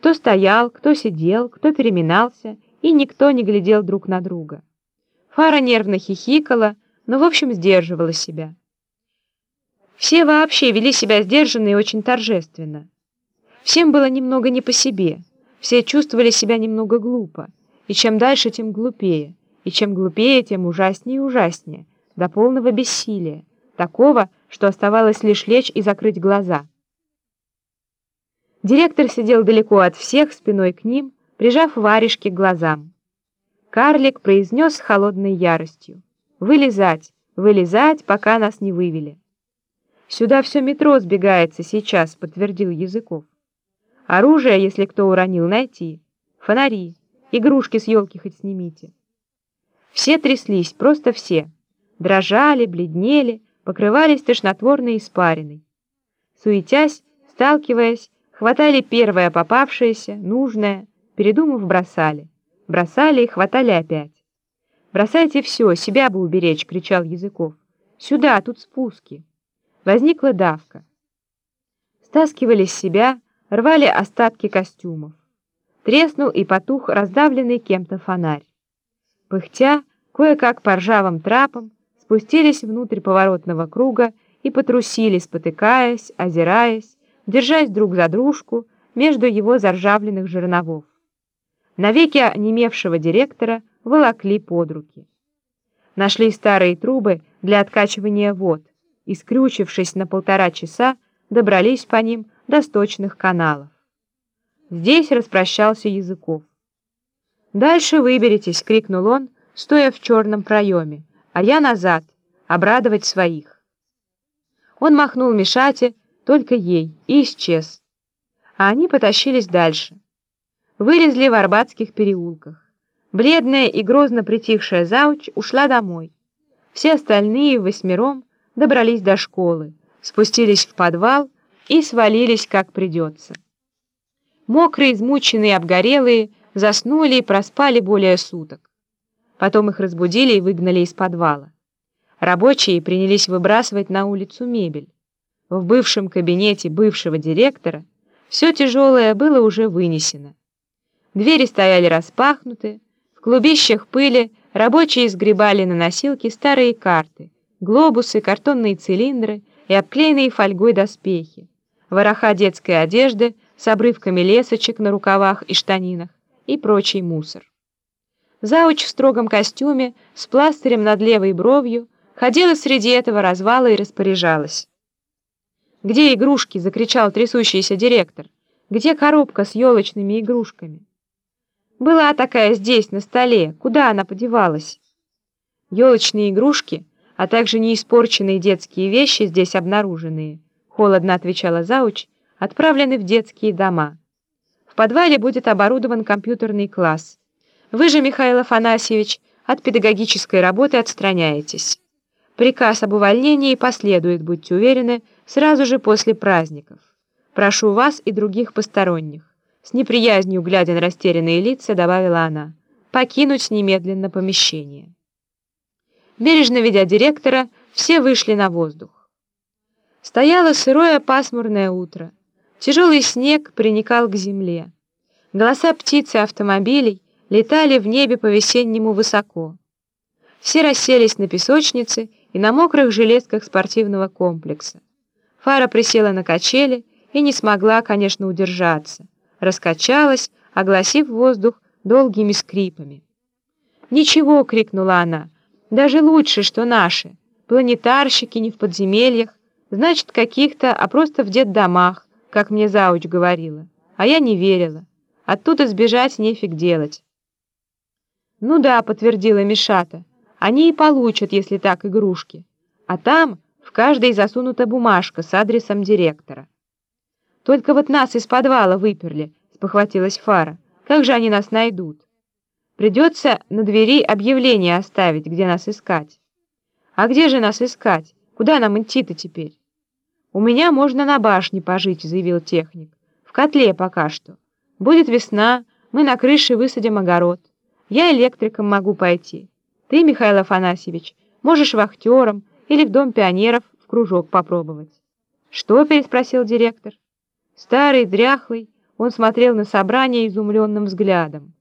Кто стоял, кто сидел, кто переминался, и никто не глядел друг на друга. Фара нервно хихикала, но, в общем, сдерживала себя. Все вообще вели себя сдержанно и очень торжественно. Всем было немного не по себе, все чувствовали себя немного глупо, и чем дальше, тем глупее, и чем глупее, тем ужаснее и ужаснее, до полного бессилия, такого, что оставалось лишь лечь и закрыть глаза. Директор сидел далеко от всех, спиной к ним, прижав варежки к глазам. Карлик произнес с холодной яростью. «Вылезать, вылезать, пока нас не вывели». «Сюда все метро сбегается сейчас», — подтвердил Языков. «Оружие, если кто уронил, найти. Фонари, игрушки с елки хоть снимите». Все тряслись, просто все. Дрожали, бледнели, покрывались тошнотворной испариной. Суетясь, сталкиваясь, Хватали первое попавшееся, нужное, передумав, бросали. Бросали и хватали опять. «Бросайте все, себя бы уберечь!» — кричал Языков. «Сюда, тут спуски!» Возникла давка. Стаскивали с себя, рвали остатки костюмов. Треснул и потух раздавленный кем-то фонарь. Пыхтя, кое-как по ржавым трапам, спустились внутрь поворотного круга и потрусили, спотыкаясь, озираясь, держась друг за дружку между его заржавленных жерновов. Навеки онемевшего директора волокли под руки. Нашли старые трубы для откачивания вод и, скрючившись на полтора часа, добрались по ним до сточных каналов. Здесь распрощался Языков. «Дальше выберитесь!» — крикнул он, стоя в черном проеме, а я назад, обрадовать своих. Он махнул Мишате, только ей, и исчез. А они потащились дальше. Вылезли в Арбатских переулках. Бледная и грозно притихшая зауч ушла домой. Все остальные восьмером добрались до школы, спустились в подвал и свалились, как придется. Мокрые, измученные, обгорелые, заснули и проспали более суток. Потом их разбудили и выгнали из подвала. Рабочие принялись выбрасывать на улицу мебель. В бывшем кабинете бывшего директора все тяжелое было уже вынесено. Двери стояли распахнуты, в клубищах пыли рабочие сгребали на носилки старые карты, глобусы, картонные цилиндры и обклеенные фольгой доспехи, вороха детской одежды с обрывками лесочек на рукавах и штанинах и прочий мусор. Зауч в строгом костюме с пластырем над левой бровью ходила среди этого развала и распоряжалась. «Где игрушки?» — закричал трясущийся директор. «Где коробка с елочными игрушками?» «Была такая здесь, на столе. Куда она подевалась?» «Елочные игрушки, а также неиспорченные детские вещи, здесь обнаруженные», — холодно отвечала Зауч, «отправлены в детские дома. В подвале будет оборудован компьютерный класс. Вы же, Михаил Афанасьевич, от педагогической работы отстраняетесь. Приказ об увольнении последует, будьте уверены, сразу же после праздников. Прошу вас и других посторонних. С неприязнью, глядя на растерянные лица, добавила она, покинуть немедленно помещение. Бережно ведя директора, все вышли на воздух. Стояло сырое пасмурное утро. Тяжелый снег приникал к земле. Голоса птиц и автомобилей летали в небе по-весеннему высоко. Все расселись на песочнице и на мокрых железках спортивного комплекса. Фара присела на качели и не смогла, конечно, удержаться. Раскачалась, огласив воздух долгими скрипами. «Ничего!» — крикнула она. «Даже лучше, что наши. Планетарщики не в подземельях, значит, каких-то, а просто в детдомах, как мне зауч говорила. А я не верила. Оттуда сбежать нефиг делать». «Ну да», — подтвердила Мишата, — «они и получат, если так, игрушки. А там...» В каждой засунута бумажка с адресом директора. «Только вот нас из подвала выперли», — спохватилась Фара. «Как же они нас найдут? Придется на двери объявление оставить, где нас искать». «А где же нас искать? Куда нам идти-то теперь?» «У меня можно на башне пожить», — заявил техник. «В котле пока что. Будет весна, мы на крыше высадим огород. Я электриком могу пойти. Ты, Михаил Афанасьевич, можешь вахтером, или в Дом пионеров в кружок попробовать. «Что?» — переспросил директор. Старый, дряхлый, Он смотрел на собрание изумленным взглядом.